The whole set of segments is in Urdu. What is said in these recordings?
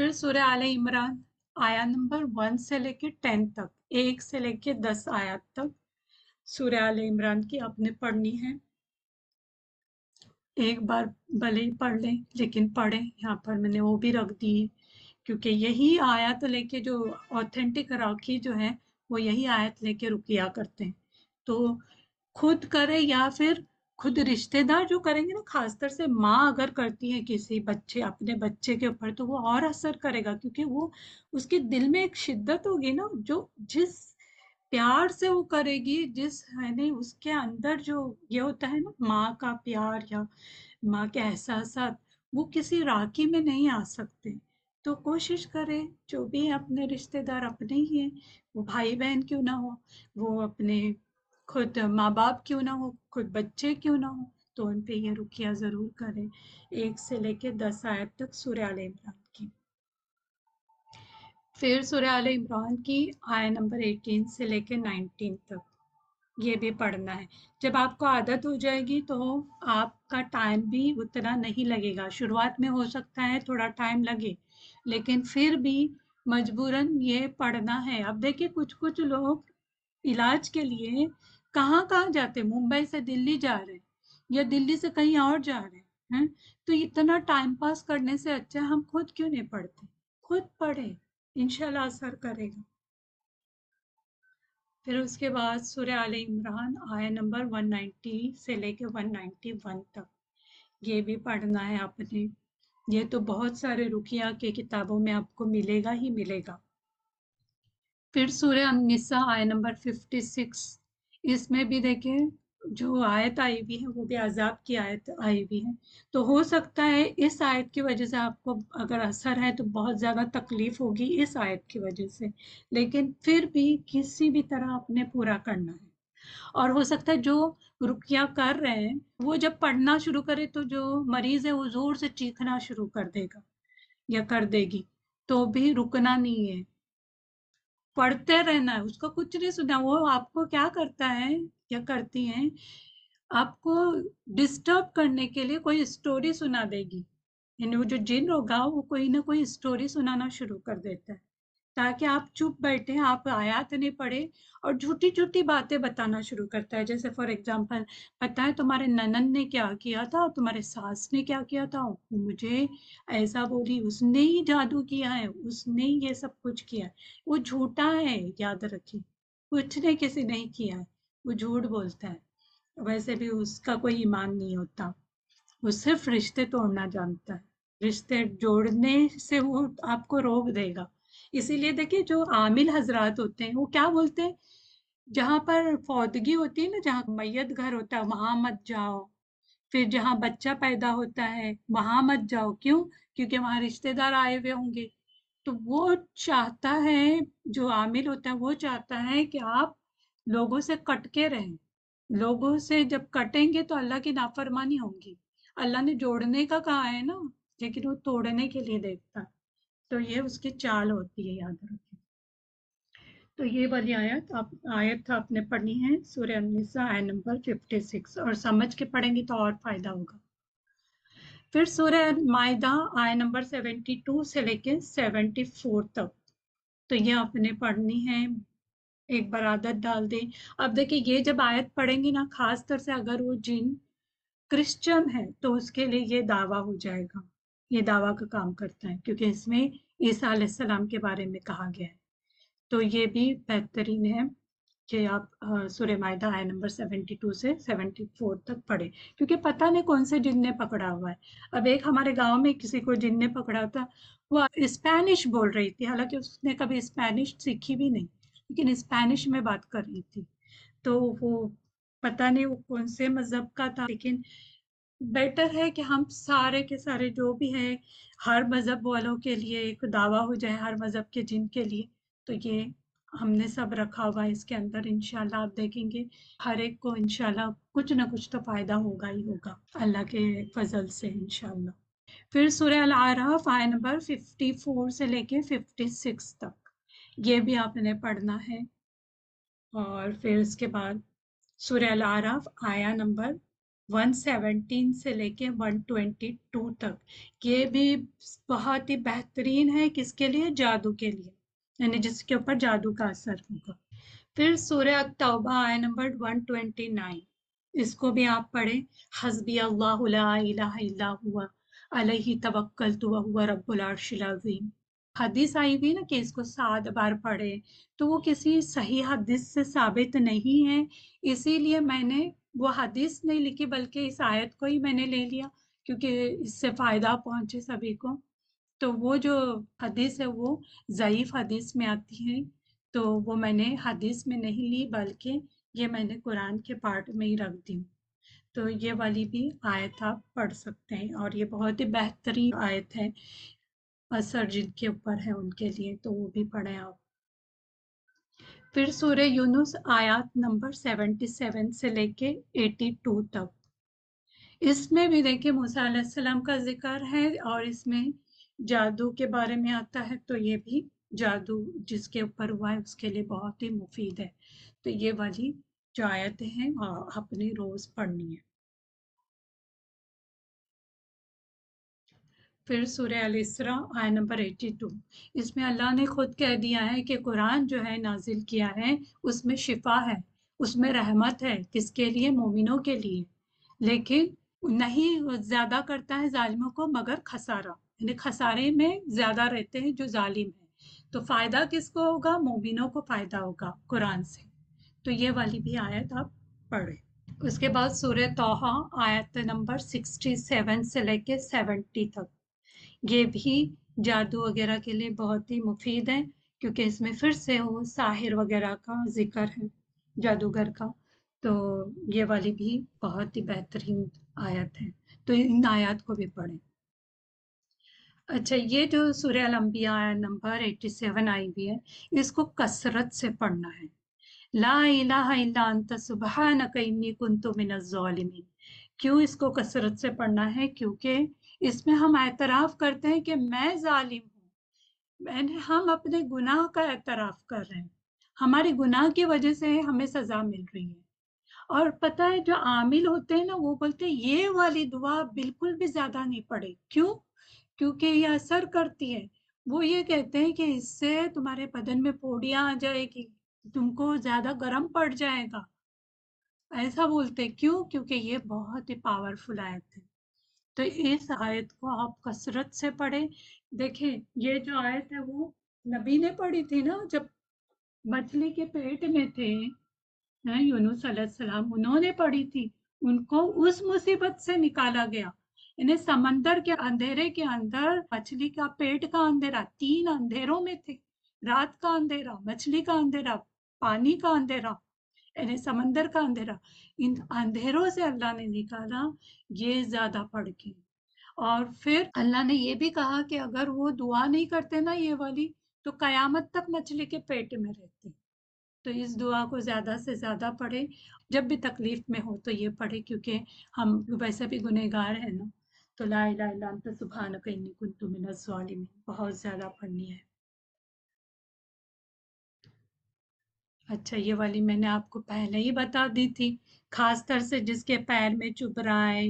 پھر سورہ اعلی عمران آیا نمبر ون سے لے کے ٹین تک، ایک سے لے کے دس آیات تک سورہ اعلی عمران کی آپ نے پڑھنی ہے۔ ایک بار بھلے ہی پڑھ لیں، لیکن پڑھیں، یہاں پر میں نے وہ بھی رکھ دی۔ ہے کیونکہ یہی آیات لے کے جو آتھینٹک راکھی جو ہے، وہ یہی آیت لے کے رکیا کرتے ہیں۔ تو خود کرے یا پھر خود رشتے دار جو کریں گے نا، خاص طور سے ماں اگر کرتی ہے کسی بچے، اپنے بچے کے اوپر، تو وہ اور اثر کرے گا، کیونکہ وہ اس کے دل میں ایک شدت ہوگی نا، جو جس پیار سے وہ کرے گی، جس ہے یعنی اس کے اندر جو یہ ہوتا ہے نا، ماں کا پیار یا ماں کے احساسات، وہ کسی راکی میں نہیں آ سکتے۔ تو کوشش کرے جو بھی اپنے رشتے دار اپنے ہی ہیں، وہ بھائی بہن کیوں نہ ہو، وہ اپنے خود ماں باپ کیوں نہ ہو، خود بچے کیوں نہ ہو تو ان پہ یہ رکیہ ضرور کریں۔ ایک سے لے کے دس آیت تک سورہ عال عمران کی۔ پھر سورہ عال عمران کی آیا نمبر ایٹین سے لے کے نائنٹین تک۔ یہ بھی پڑھنا ہے۔ جب آپ کو عادت ہو جائے گی تو آپ کا ٹائم بھی اتنا نہیں لگے گا۔ شروعات میں ہو سکتا ہے تھوڑا ٹائم لگے، لیکن پھر بھی مجبوراً یہ پڑھنا ہے۔ اب دیکھیں کچھ کچھ لوگ علاج کے لیے کہاں کہاں جاتے ممبئی سے دلی جا رہے یا دلی سے کہیں اور جا رہے ہیں؟ ہاں؟ تو اتنا ٹائم پاس کرنے سے اچھا ہم خود کیوں نہیں پڑھتے؟ خود پڑھے انشاءاللہ اثر کرے گا۔ پھر اس کے بعد سورہ آل عمران آئے نمبر 190 سے لے کے 191 تک۔ یہ بھی پڑھنا ہے آپ نے۔ یہ تو بہت سارے رکیا کے کتابوں میں آپ کو ملے گا ہی ملے گا۔ پھر سورہ انسا آئے نمبر 56 اس میں بھی دیکھیں، جو آیت آئی ہوئی ہے، وہ بھی عذاب کی آیت آئی ہوئی ہے۔ تو ہو سکتا ہے اس آیت کی وجہ سے آپ کو اگر اثر ہے تو بہت زیادہ تکلیف ہوگی اس آیت کی وجہ سے۔ لیکن پھر بھی کسی بھی طرح آپ نے پورا کرنا ہے۔ اور ہو سکتا ہے جو رکیا کر رہے ہیں، وہ جب پڑھنا شروع کرے تو جو مریض ہے، وہ زور سے چیخنا شروع کر دے گا یا کر دے گی۔ تو بھی رکنا نہیں ہے۔ پڑھتے رہنا ہے اس کو کچھ نہیں سنا وہ آپ کو کیا کرتا ہے یا کرتی ہیں آپ کو ڈسٹرب کرنے کے لیے کوئی اسٹوری سنا دے گی یعنی وہ جو جن ہوگا وہ کوئی نہ کوئی اسٹوری سنانا شروع کر دیتا ہے تاکہ آپ چپ بیٹھے، آپ آیات نہیں پڑھے اور جھوٹی جھوٹی باتیں بتانا شروع کرتا ہے۔ جیسے فار ایگزامپل پتا ہے تمہارے ننن نے کیا کیا تھا؟ اور تمہارے ساس نے کیا کیا تھا؟ مجھے ایسا بولی، اس نے ہی جادو کیا ہے، اس نے ہی یہ سب کچھ کیا ہے۔ وہ جھوٹا ہے، یاد رکھیں۔ کچھ نے کسی نہیں کیا ہے، وہ جھوٹ بولتا ہے۔ ویسے بھی اس کا کوئی ایمان نہیں ہوتا۔ وہ صرف رشتے توڑنا جانتا ہے۔ رشتے جوڑنے سے وہ آپ کو روک دے گا۔ اسی لیے دیکھیں جو عامل حضرات ہوتے ہیں، وہ کیا بولتے ہیں؟ جہاں پر فوتگی ہوتی ہے نا، جہاں میت گھر ہوتا ہے، وہاں مت جاؤ۔ پھر جہاں بچہ پیدا ہوتا ہے، وہاں مت جاؤ۔ کیوں؟ کیونکہ وہاں رشتے دار آئے ہوئے ہوں گے۔ تو وہ چاہتا ہے، جو عامل ہوتا ہے، وہ چاہتا ہے کہ آپ لوگوں سے کٹ کے رہیں۔ لوگوں سے جب کٹیں گے تو اللہ کی نافرمانی ہوں گی۔ اللہ نے جوڑنے کا کہا ہے نا، لیکن وہ توڑنے کے لیے دیکھتا۔ ہے تو یہ اس کی چال ہوتی ہے، یاد رکھیں۔ تو یہ والی آیت، آپ آیت آپ نے پڑھنی ہے، سورہ انیسا آئے نمبر 56 اور سمجھ کے پڑھیں گی تو اور فائدہ ہوگا۔ پھر سورہ معدہ آئے نمبر 72 سے لے کے 74 تک۔ تو یہ آپ نے پڑھنی ہے۔ ایک بار عادت ڈال دیں۔ اب دیکھیں، یہ جب آیت پڑھیں گی نا، خاص طور سے اگر وہ جن کرسچن ہے تو اس کے لیے یہ دعویٰ ہو جائے گا۔ یہ دعویٰ کا کام کرتا ہے، کیونکہ اس میں عیسیٰ علیہ السلام کے بارے میں کہا گیا ہے۔ تو یہ بھی بہترین ہے کہ آپ سورہ معدہ آئے نمبر 72 سے 74 تک پڑھے کیونکہ پتہ نہیں کون سے جن نے پکڑا ہوا ہے۔ اب ایک ہمارے گاؤں میں کسی کو جن نے پکڑا تھا، وہ اسپینش بول رہی تھی۔ حالانکہ اس نے کبھی اسپینش سیکھی بھی نہیں، لیکن اسپینش میں بات کر رہی تھی۔ تو وہ پتہ نہیں وہ کون سے مذہب کا تھا، لیکن بیٹر ہے کہ ہم سارے کے سارے جو بھی ہیں، ہر مذہب والوں کے لیے ایک دعویٰ ہو جائے، ہر مذہب کے جن کے لیے۔ تو یہ ہم نے سب رکھا ہوا ہے اس کے اندر، انشاءاللہ آپ دیکھیں گے۔ ہر ایک کو انشاءاللہ کچھ نہ کچھ تو فائدہ ہوگا ہی ہوگا۔ اللہ کے فضل سے، انشاءاللہ۔ پھر سورہ العراف آئے نمبر 54 سے لے کے 56 تک۔ یہ بھی آپ نے پڑھنا ہے۔ اور پھر اس کے بعد سورہ العراف آیا نمبر ون سیونٹین سے لے کے ون ٹوینٹی ٹو تک۔ یہ بھی بہت ہی بہترین ہے کس کے لیے؟ جادو کے لیے۔ یعنی جس کے اوپر جادو کا اثر ہوگا۔ پھر سورہ توبہ آئے نمبر ون ٹوینٹی نائن اس کو بھی آپ پڑھیں۔ حزبی اللہ لا الہ الا ہوا۔ علیہ توکل تو ہوا رب العرش العظیم۔ حدیث آئی ہوئی نا کہ اس کو سات بار پڑھے تو وہ کسی صحیح حدیث سے ثابت نہیں ہے۔ اسی لیے میں نے وہ حدیث نہیں لکھی، بلکہ اس آیت کو ہی میں نے لے لیا، کیونکہ اس سے فائدہ پہنچے سبھی کو۔ تو وہ جو حدیث ہے، وہ ضعیف حدیث میں آتی ہے۔ تو وہ میں نے حدیث میں نہیں لی، بلکہ یہ میں نے قرآن کے پارٹ میں ہی رکھ دی۔ تو یہ والی بھی آیت آپ پڑھ سکتے ہیں، اور یہ بہت ہی بہترین آیت ہے۔ اثر جن کے اوپر ہے، ان کے لیے تو وہ بھی پڑھیں آپ۔ پھر سورہ یونس آیات نمبر سیونٹی سیون سے لے کے ایٹی ٹو تک۔ اس میں بھی دیکھیں موسیٰ علیہ السلام کا ذکر ہے اور اس میں جادو کے بارے میں آتا ہے تو یہ بھی جادو جس کے اوپر ہوا ہے، اس کے لیے بہت ہی مفید ہے۔ تو یہ والی جو آیتیں ہیں اپنی روز پڑھنی ہے پھر سورہ الاسرا آئے نمبر ایٹی ٹو اس میں اللہ نے خود کہہ دیا ہے کہ قرآن جو ہے نازل کیا ہے، اس میں شفا ہے، اس میں رحمت ہے کس کے لیے؟ مومنوں کے لیے۔ لیکن نہیں زیادہ کرتا ہے ظالموں کو، مگر خسارہ۔ یعنی خسارے میں زیادہ رہتے ہیں جو ظالم ہیں۔ تو فائدہ کس کو ہوگا؟ مومنوں کو فائدہ ہوگا قرآن سے۔ تو یہ والی بھی آیت آپ پڑھیں۔ اس کے بعد سورہ توحا آیت نمبر سکسٹی سیون سے لے کے سیونٹی تک۔ یہ بھی جادو وغیرہ کے لیے بہت ہی مفید ہے، کیونکہ اس میں پھر سے وہ ساحر وغیرہ کا ذکر ہے، جادوگر کا۔ تو یہ والی بھی بہت ہی بہترین آیت ہے۔ تو ان آیات کو بھی پڑھیں۔ اچھا یہ جو سورہ الانبیاء نمبر 87 آئی ہوئی ہے، اس کو کثرت سے پڑھنا ہے۔ لا الہ الا انت، سبحانک، انی کنت من الظالمین۔ کیوں اس کو کثرت سے پڑھنا ہے؟ کیونکہ اس میں ہم اعتراف کرتے ہیں کہ میں ظالم ہوں۔ میں نے ہم اپنے گناہ کا اعتراف کر رہے ہیں۔ ہماری گناہ کی وجہ سے ہمیں سزا مل رہی ہے۔ اور پتہ ہے جو عامل ہوتے ہیں نا، وہ بولتے ہیں، یہ والی دعا بالکل بھی زیادہ نہیں پڑے۔ کیوں؟ کیونکہ یہ اثر کرتی ہے۔ وہ یہ کہتے ہیں کہ اس سے تمہارے بدن میں پوڑیاں آ جائے گی، تم کو زیادہ گرم پڑ جائے گا۔ ایسا بولتے کیوں؟ کیونکہ یہ بہت ہی پاورفل آیت ہے۔ تو اس آیت کو آپ کثرت سے پڑھیں۔ دیکھیں، یہ جو آیت ہے وہ نبی نے پڑھی تھی نا، جب مچھلی کے پیٹ میں تھے یونس علیہ السلام، انہوں نے پڑھی تھی۔ ان کو اس مصیبت سے نکالا گیا۔ انہیں سمندر کے اندھیرے کے اندر، مچھلی کا پیٹ کا اندھیرا، تین اندھیروں میں تھے۔ رات کا اندھیرا، مچھلی کا اندھیرا، پانی کا اندھیرا۔ یعنی سمندر کا اندھیرا۔ ان اندھیروں سے اللہ نے نکالا، یہ زیادہ پڑھ کے۔ اور پھر اللہ نے یہ بھی کہا کہ اگر وہ دعا نہیں کرتے نا یہ والی، تو قیامت تک مچھلی کے پیٹ میں رہتے۔ تو اس دعا کو زیادہ سے زیادہ پڑھے۔ جب بھی تکلیف میں ہو تو یہ پڑھے، کیونکہ ہم ویسے بھی گنہگار ہیں نا۔ تو لا الہ الا انت، سبحانک انی کنت من الظالمین۔ بہت زیادہ پڑھنی ہے۔ اچھا یہ والی میں نے آپ کو پہلے ہی بتا دی تھی۔ خاص طر سے جس کے پیر میں چب رہا ہے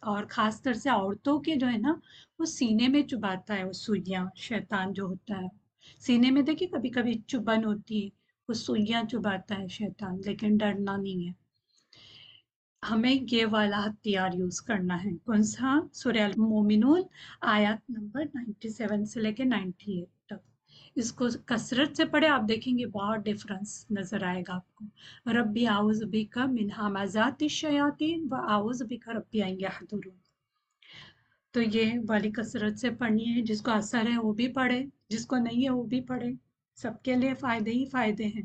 اور خاص طر سے عورتوں کے جو ہے نا، وہ سینے میں چباتا ہے، وہ سوئیاں، شیطان جو ہوتا ہے۔ سینے میں دیکھیے کبھی کبھی چبن ہوتی ہے وہ سوئیاں چباتا ہے شیطان، لیکن ڈرنا نہیں ہے۔ ہمیں یہ والا ہتھیار یوز کرنا ہے۔ کون سا؟ سورہ المومنون آیات نمبر 97 سے لے کے 98 اس کو کثرت سے پڑھے آپ دیکھیں گے بہت ڈفرنس نظر آئے گا آپ کو۔ ربی آؤز بھی کا منہا شیاطین و آؤز بھی کا ربی آئیں گے تو یہ والی کثرت سے پڑھنی ہے، جس کو اثر ہے وہ بھی پڑھے جس کو نہیں ہے وہ بھی پڑھے سب کے لیے فائدے ہی فائدے ہیں۔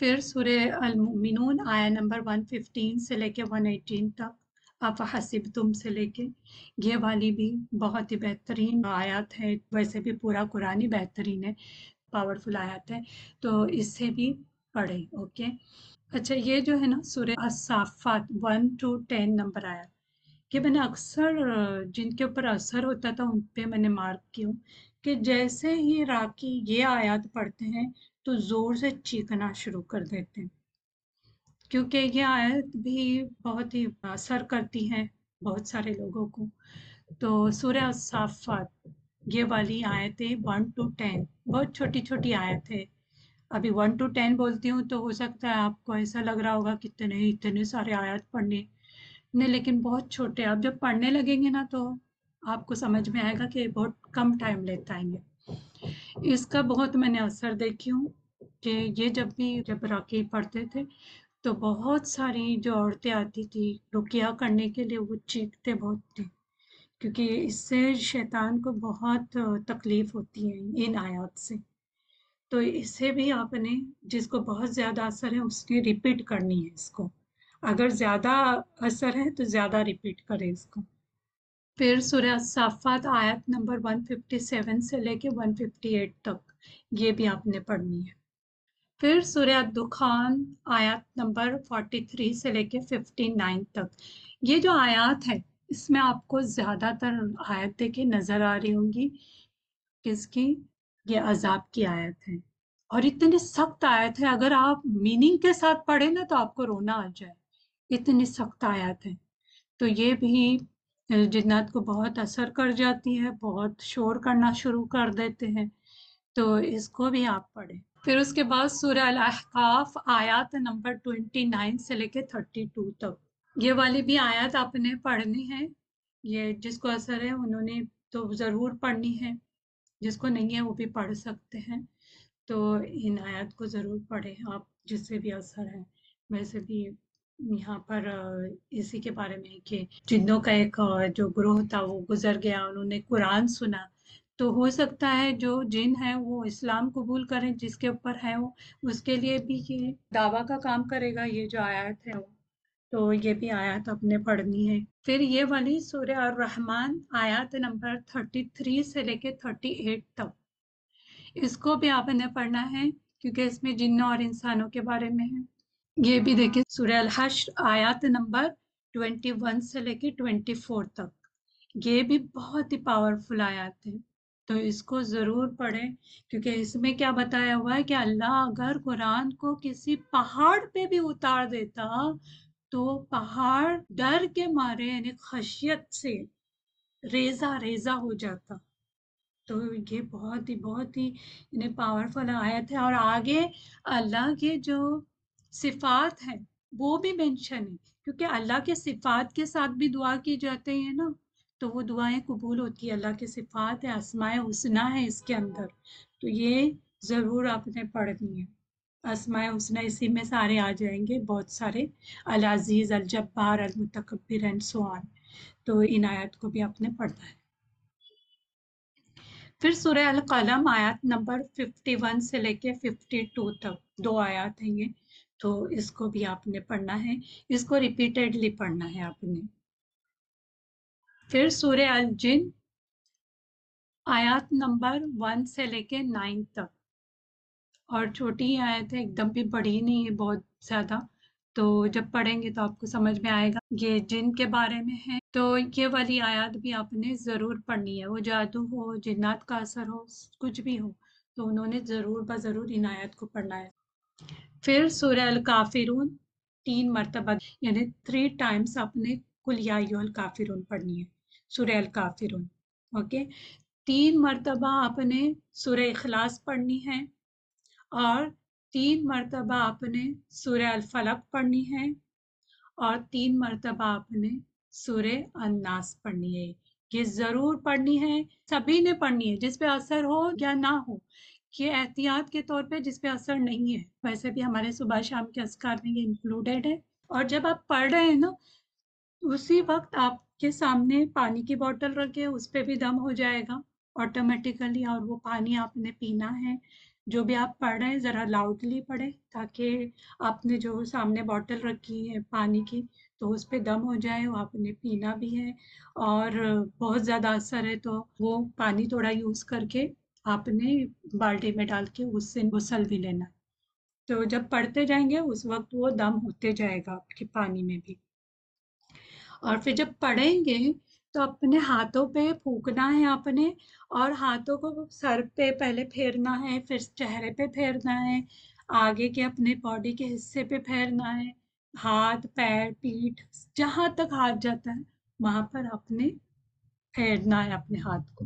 پھر سورہ المؤمنون آیا نمبر 115 سے لے کے 118 تک۔ آپ حسب تم سے لے کے، یہ والی بھی بہت ہی بہترین آیات ہے۔ ویسے بھی پورا قرآن ہی بہترین ہے پاورفل آیات ہے۔ تو اس سے بھی پڑھے اوکے اچھا یہ جو ہے نا سورہ الصافات 1 ٹو 10 نمبر آیا کہ میں نے اکثر، جن کے اوپر اثر ہوتا تھا، ان پہ میں نے مارک کیوں کہ جیسے ہی راکی یہ آیات پڑھتے ہیں، تو زور سے چیخنا شروع کر دیتے ہیں۔ کیونکہ یہ آیت بھی بہت ہی اثر کرتی ہیں بہت سارے لوگوں کو۔ تو سورہ صافات یہ والی آیتیں ون ٹو ٹین بہت چھوٹی چھوٹی آیت ہے۔ ابھی ون ٹو ٹین بولتی ہوں تو ہو سکتا ہے آپ کو ایسا لگ رہا ہوگا کتنے اتنے سارے آیات پڑھنے۔ نہیں، لیکن بہت چھوٹے، آپ جب پڑھنے لگیں گے نا تو آپ کو سمجھ میں آئے گا کہ بہت کم ٹائم لیتا ہے یہ۔ اس کا بہت میں نے اثر دیکھی ہوں کہ یہ جب بھی جب راکی پڑھتے تھے تو بہت ساری جو عورتیں آتی تھی رکیا کرنے کے لیے وہ چیختے بہت تھے، کیونکہ اس سے شیطان کو بہت تکلیف ہوتی ہے ان آیات سے۔ تو اسے بھی آپ نے جس کو بہت زیادہ اثر ہے اس نے ریپیٹ کرنی ہے اس کو۔ اگر زیادہ اثر ہے تو زیادہ ریپیٹ کرے اس کو۔ پھر سورہ صافات آیت نمبر 157 سے لے کے 158 تک یہ بھی آپ نے پڑھنی ہے۔ پھر سورہ دخان آیات نمبر 43 سے لے کے 59 تک۔ یہ جو آیات ہے اس میں آپ کو زیادہ تر آیت دیکھے نظر آ رہی ہوں گی۔ کس کی؟ یہ عذاب کی آیت ہے اور اتنی سخت آیت ہے اگر آپ میننگ کے ساتھ پڑھیں نا تو آپ کو رونا آ جائے۔ اتنی سخت آیت ہے تو یہ بھی جنات کو بہت اثر کر جاتی ہے، بہت شور کرنا شروع کر دیتے ہیں۔ تو اس کو بھی آپ پڑھیں۔ پھر اس کے بعد سورہ الاحقاف آیات نمبر 29 سے لے کے 32 تک۔ یہ والی بھی آیات آپ نے پڑھنی ہے۔ یہ جس کو اثر ہے انہوں نے تو ضرور پڑھنی ہے۔ جس کو نہیں ہے وہ بھی پڑھ سکتے ہیں۔ تو ان آیات کو ضرور پڑھیں آپ جس سے بھی اثر ہے۔ ویسے بھی یہاں پر اسی کے بارے میں کہ جنوں کا ایک جو گروہ تھا وہ گزر گیا، انہوں نے قرآن سنا۔ تو ہو سکتا ہے جو جن ہے وہ اسلام قبول کریں، جس کے اوپر ہے وہ، اس کے لیے بھی یہ دعویٰ کا کام کرے گا، یہ جو آیات ہے وہ۔ تو یہ بھی آیات اپنے پڑھنی ہے۔ پھر یہ والی سورہ الرحمن آیات نمبر 33 سے لے کے 38 تک۔ اس کو بھی آپ نے پڑھنا ہے، کیونکہ اس میں جنوں اور انسانوں کے بارے میں ہے۔ یہ بھی دیکھیں، سورہ الحشر آیات نمبر 21 سے لے کے 24 تک۔ یہ بھی بہت ہی پاورفل آیات ہیں۔ تو اس کو ضرور پڑھیں۔ کیونکہ اس میں کیا بتایا ہوا ہے کہ اللہ اگر قرآن کو کسی پہاڑ پہ بھی اتار دیتا تو پہاڑ ڈر کے مارے یعنی خشیت سے ریزہ ریزہ ہو جاتا۔ تو یہ بہت ہی بہت ہی انہیں پاورفل آیت ہے۔ اور آگے اللہ کے جو صفات ہیں، وہ بھی مینشن ہے کیونکہ اللہ کے صفات کے ساتھ بھی دعا کی جاتے ہیں نا۔ تو وہ دعائیں قبول ہوتی ہے اللہ کے صفات ہے اسماء حسنہ ہے اس کے اندر۔ تو یہ ضرور آپ نے پڑھنی ہے۔ اسماء حسنہ اسی میں سارے آ جائیں گے، بہت سارے۔ العزیز، الجبار، المتکبر اینڈ سو آن تو ان آیات کو بھی آپ نے پڑھنا ہے۔ پھر سورہ القلم آیات نمبر 51 سے لے کے 52 تک دو آیات ہیں یہ۔ تو اس کو بھی آپ نے پڑھنا ہے۔ اس کو ریپیٹیڈلی پڑھنا ہے آپ نے۔ پھر سورہ الجن آیات نمبر ون سے لے کے نائن تک۔ اور چھوٹی ہی آیت ہے، ایک دم بھی بڑی نہیں ہے، بہت زیادہ۔ تو جب پڑھیں گے تو آپ کو سمجھ میں آئے گا۔ یہ جن کے بارے میں ہے۔ تو یہ والی آیات بھی آپ نے ضرور پڑھنی ہے۔ وہ جادو ہو، جنات کا اثر ہو، کچھ بھی ہو، تو انہوں نے ضرور بضرور ان آیات کو پڑھنا ہے۔ پھر سورہ الکافرون تین مرتبہ یعنی تھری ٹائمز آپ نے کل یا الکافرون پڑھنی ہے۔ سورہ الکافرون اوکے تین مرتبہ آپ نے سورہ اخلاص پڑھنی ہے اور تین مرتبہ آپ نے سورہ الفلق پڑھنی ہے اور تین مرتبہ آپ نے سورہ الناس پڑھنی ہے۔ یہ ضرور پڑھنی ہے، سبھی نے پڑھنی ہے، جس پہ اثر ہو یا نہ ہو۔ یہ احتیاط کے طور پہ جس پہ اثر نہیں ہے۔ ویسے بھی ہمارے صبح شام کے اذکار میں یہ انکلوڈیڈ ہے۔ اور جب آپ پڑھ رہے ہیں نا، اسی وقت آپ کے سامنے پانی کی بوٹل رکھے، اس پہ بھی دم ہو جائے گا آٹومیٹیکلی اور وہ پانی آپ نے پینا ہے۔ جو بھی آپ پڑھ رہے ہیں، ذرا لاؤڈلی پڑھیں تاکہ آپ نے جو سامنے بوٹل رکھی ہے پانی کی، تو اس پہ دم ہو جائے، وہ آپ نے پینا بھی ہے۔ اور بہت زیادہ اثر ہے تو وہ پانی تھوڑا یوز کر کے آپ نے بالٹی میں ڈال کے اس سے غسل بھی لینا۔ تو جب پڑھتے جائیں گے، اس وقت وہ دم ہوتے جائے گا آپ کے پانی میں بھی۔ اور پھر جب پڑھیں گے تو اپنے ہاتھوں پہ پھونکنا ہے اپنے اور ہاتھوں کو سر پہ پہلے پھیرنا ہے، پھر چہرے پہ پھیرنا ہے، آگے کے اپنے باڈی کے حصے پہ پھیرنا ہے، ہاتھ، پیر، پیٹھ، جہاں تک ہاتھ جاتا ہے، وہاں پر آپ نے پھیرنا ہے، اپنے ہاتھ کو۔